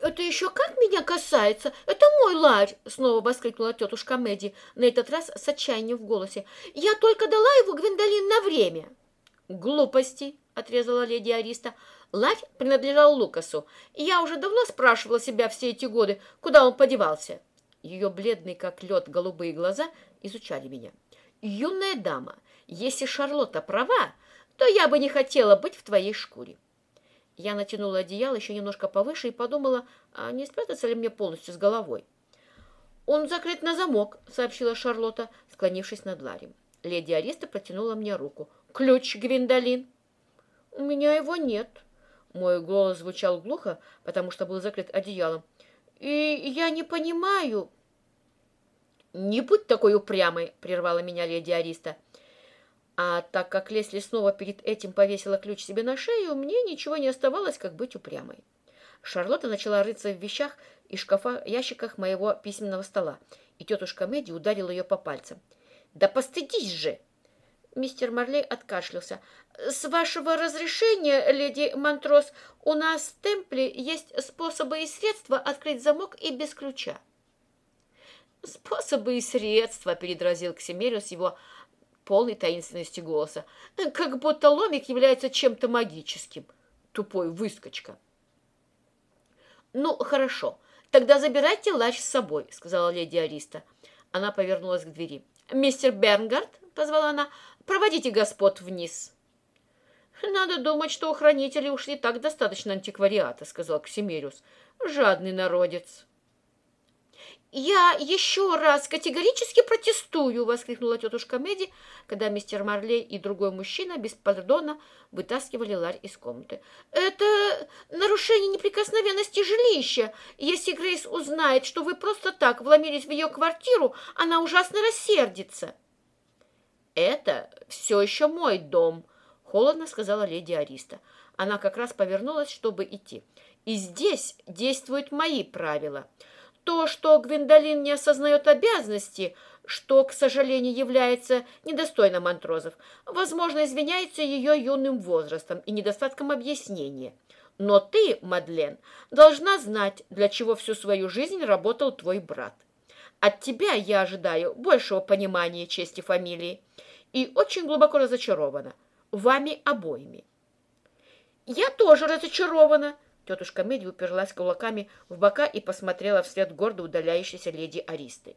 «Это еще как меня касается? Это мой ларь!» — снова воскликнула тетушка Мэдди, на этот раз с отчаянием в голосе. «Я только дала его Гвиндолин на время!» «Глупости!» — отрезала леди Ариста. «Ларь принадлежал Лукасу, я уже давно спрашивала себя все эти годы, куда он подевался». Ее бледные, как лед, голубые глаза изучали меня. «Юная дама, если Шарлотта права, то я бы не хотела быть в твоей шкуре». Я натянула одеяло еще немножко повыше и подумала, а не спрятаться ли мне полностью с головой. «Он закрыт на замок», — сообщила Шарлотта, склонившись над Ларем. Леди Ариста протянула мне руку. «Ключ, Гвиндолин!» «У меня его нет». Мой голос звучал глухо, потому что был закрыт одеялом. «И я не понимаю...» «Не будь такой упрямой!» — прервала меня леди Ариста. А так как Лесли снова перед этим повесила ключ себе на шею, мне ничего не оставалось, как быть упрямой. Шарлотта начала рыться в вещах и шкафа, ящиках моего письменного стола, и тетушка Мэдди ударила ее по пальцам. «Да постыдись же!» Мистер Марлей откашлялся. «С вашего разрешения, леди Монтрос, у нас в темпле есть способы и средства открыть замок и без ключа». «Способы и средства», — передразил Ксимериус его полной таинственности голоса, как будто ломик является чем-то магическим. Тупой выскочка. «Ну, хорошо, тогда забирайте лач с собой», — сказала леди Ариста. Она повернулась к двери. «Мистер Бернгард», — позвала она, — «проводите господ вниз». «Надо думать, что у хранителей ушли так достаточно антиквариата», — сказал Ксимериус. «Жадный народец». «Я еще раз категорически протестую!» — воскликнула тетушка Меди, когда мистер Марлей и другой мужчина без пардона вытаскивали ларь из комнаты. «Это нарушение неприкосновенности жилища. Если Грейс узнает, что вы просто так вломились в ее квартиру, она ужасно рассердится». «Это все еще мой дом», — холодно сказала леди Ариста. Она как раз повернулась, чтобы идти. «И здесь действуют мои правила» то, что Гвиндолин не осознает обязанности, что, к сожалению, является недостойным антрозов, возможно, извиняется ее юным возрастом и недостатком объяснения. Но ты, Мадлен, должна знать, для чего всю свою жизнь работал твой брат. От тебя я ожидаю большего понимания чести фамилии и очень глубоко разочарована вами обоими. Я тоже разочарована, Тетушка Меди уперлась кулаками в бока и посмотрела вслед гордо удаляющейся леди Аристы.